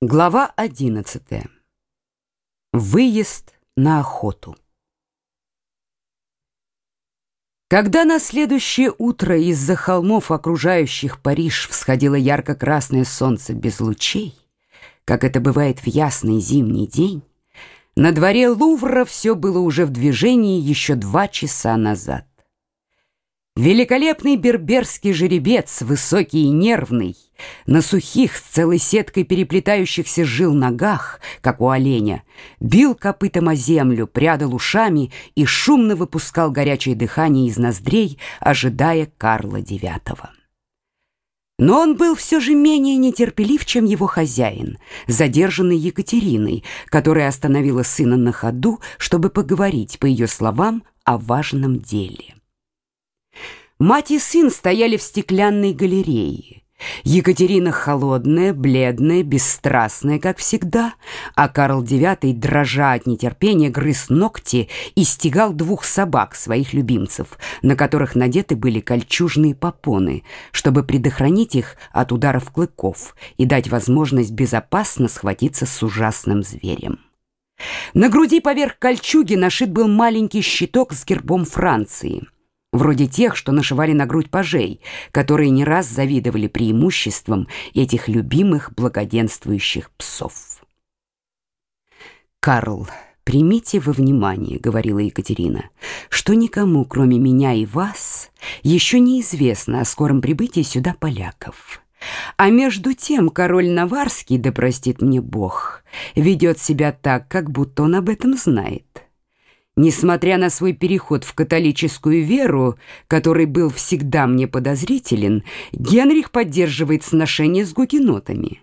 Глава 11. Выезд на охоту. Когда на следующее утро из-за холмов, окружающих Париж, всходило ярко-красное солнце без лучей, как это бывает в ясный зимний день, на дворе Лувра все было уже в движении еще два часа назад. Великолепный берберский жеребец, высокий и нервный, на сухих с целой сеткой переплетающихся жил ногах, как у оленя, бил копытом о землю, прядал ушами и шумно выпускал горячее дыхание из ноздрей, ожидая Карла IX. Но он был все же менее нетерпелив, чем его хозяин, задержанный Екатериной, которая остановила сына на ходу, чтобы поговорить, по ее словам, о важном деле. Мать и сын стояли в стеклянной галерее. Екатерина холодная, бледная, бесстрастная, как всегда, а Карл IX, дрожа от нетерпения, грыз ногти и стегал двух собак, своих любимцев, на которых надеты были кольчужные попоны, чтобы предохранить их от ударов клыков и дать возможность безопасно схватиться с ужасным зверем. На груди поверх кольчуги нашит был маленький щиток с гербом Франции — вроде тех, что нашивали на грудь пажей, которые не раз завидовали преимуществам этих любимых благоденствующих псов. «Карл, примите во внимание, — говорила Екатерина, — что никому, кроме меня и вас, еще неизвестно о скором прибытии сюда поляков». А между тем король Наварский, да простит мне Бог, ведет себя так, как будто он об этом знает. Несмотря на свой переход в католическую веру, который был всегда мне подозрителен, Генрих поддерживает сношение с гугенотами.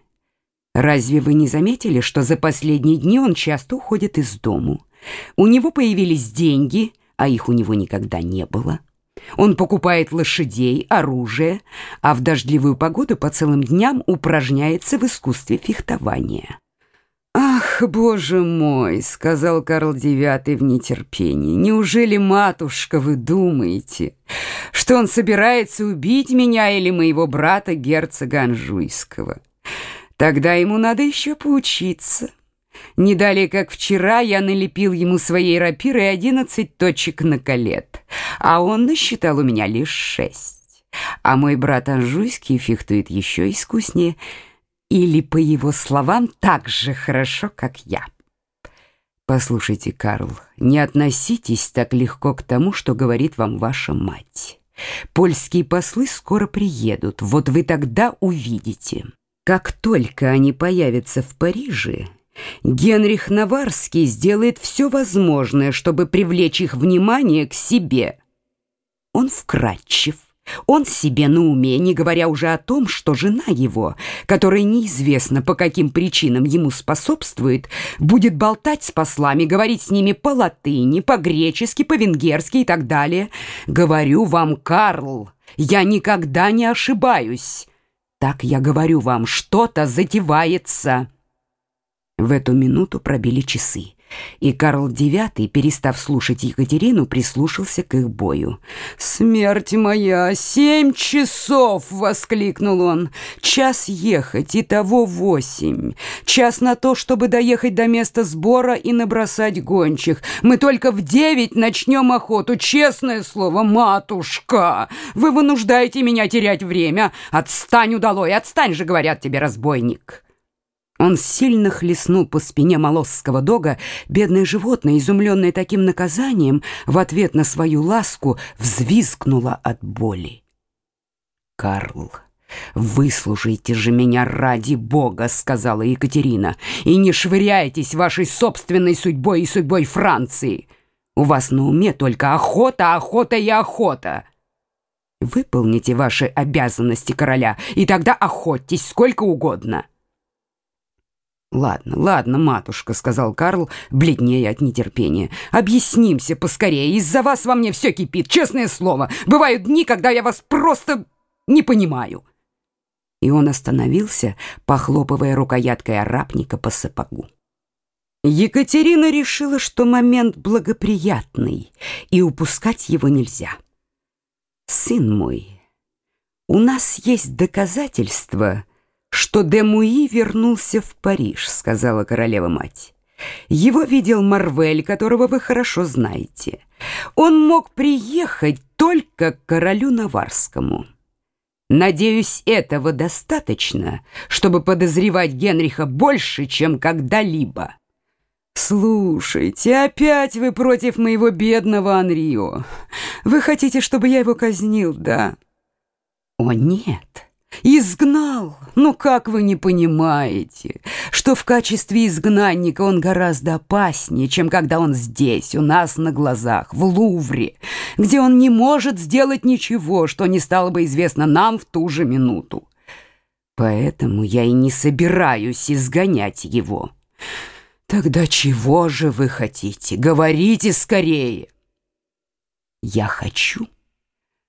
Разве вы не заметили, что за последние дни он часто уходит из дому? У него появились деньги, а их у него никогда не было. Он покупает лошадей, оружие, а в дождливую погоду по целым дням упражняется в искусстве фехтования. «Ах, боже мой!» — сказал Карл IX в нетерпении. «Неужели, матушка, вы думаете, что он собирается убить меня или моего брата, герцога Анжуйского? Тогда ему надо еще поучиться». Не далее, как вчера, я налепил ему своей рапирой одиннадцать точек на колет, а он насчитал у меня лишь шесть. А мой брат Анжуйский фехтует еще искуснее — или, по его словам, так же хорошо, как я. Послушайте, Карл, не относитесь так легко к тому, что говорит вам ваша мать. Польские послы скоро приедут, вот вы тогда увидите. Как только они появятся в Париже, Генрих Наварский сделает все возможное, чтобы привлечь их внимание к себе. Он вкрадчив, он себе на уме, не говоря уже о том, что жена его, которая неизвестно по каким причинам ему способствует, будет болтать с послами, говорить с ними по-латыни, по-гречески, по-венгерски и так далее. Говорю вам, Карл, я никогда не ошибаюсь. Так я говорю вам, что-то затевается. В эту минуту пробили часы. И Карл IX, перестав слушать Екатерину, прислушался к их бою. «Смерть моя! Семь часов!» — воскликнул он. «Час ехать, и того восемь. Час на то, чтобы доехать до места сбора и набросать гончих. Мы только в девять начнем охоту, честное слово, матушка! Вы вынуждаете меня терять время. Отстань, удалой, отстань же, говорят тебе, разбойник!» Он сильно хлестнул по спине молосского дога, бедное животное, изумленное таким наказанием, в ответ на свою ласку взвизгнуло от боли. «Карл, выслушайте же меня ради Бога», — сказала Екатерина, «и не швыряйтесь вашей собственной судьбой и судьбой Франции. У вас на уме только охота, охота и охота». Выполните ваши обязанности короля, и тогда охотьтесь сколько угодно. «Ладно, ладно, матушка», — сказал Карл, бледнее от нетерпения. «Объяснимся поскорее. Из-за вас во мне все кипит, честное слово. Бывают дни, когда я вас просто не понимаю». И он остановился, похлопывая рукояткой арапника по сапогу. Екатерина решила, что момент благоприятный, и упускать его нельзя. «Сын мой, у нас есть доказательства...» что Демуи вернулся в Париж», — сказала королева-мать. «Его видел Марвель, которого вы хорошо знаете. Он мог приехать только к королю Наварскому». Надеюсь, этого достаточно, чтобы подозревать Генриха больше, чем когда-либо. Слушайте, опять вы против моего бедного Анрио. Вы хотите, чтобы я его казнил, да? О, нет. Изгнал? Ну как вы не понимаете, что в качестве изгнанника он гораздо опаснее, чем когда он здесь, у нас на глазах, в Лувре, где он не может сделать ничего, что не стало бы известно нам в ту же минуту. Поэтому я и не собираюсь изгонять его. Тогда чего же вы хотите? Говорите скорее. Я хочу,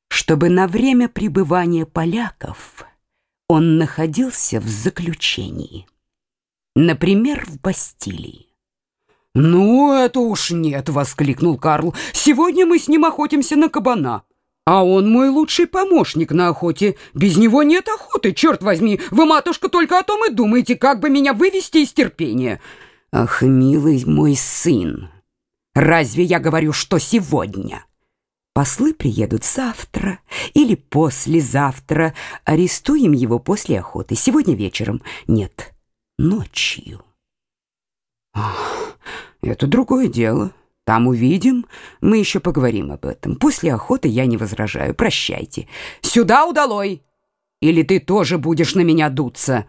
чтобы на время пребывания поляков он находился в заключении. Например, в Бастилии. «Ну, это уж нет!» — воскликнул Карл. «Сегодня мы с ним охотимся на кабана. А он мой лучший помощник на охоте. Без него нет охоты, черт возьми! Вы, матушка, только о том и думаете, как бы меня вывести из терпения!» «Ах, милый мой сын! Разве я говорю, что сегодня?» Послы приедут завтра или послезавтра. Арестуем его после охоты. Сегодня вечером. Нет, ночью. Ах, это другое дело. Там увидим. Мы еще поговорим об этом. После охоты я не возражаю. Прощайте. Сюда, удалой! Или ты тоже будешь на меня дуться?»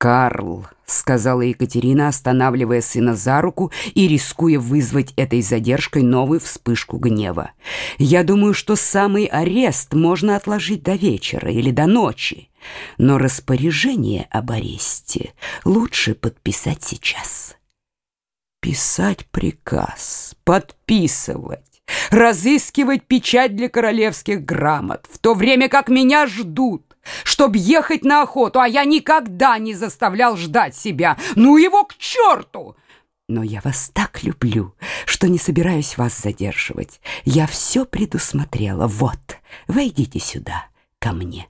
«Карл», — сказала Екатерина, останавливая сына за руку и рискуя вызвать этой задержкой новую вспышку гнева. «Я думаю, что самый арест можно отложить до вечера или до ночи, но распоряжение об аресте лучше подписать сейчас». «Писать приказ, подписывать, разыскивать печать для королевских грамот, в то время как меня ждут» чтоб ехать на охоту, а я никогда не заставлял ждать себя. Ну его к черту! Но я вас так люблю, что не собираюсь вас задерживать. Я все предусмотрела. Вот, войдите сюда, ко мне.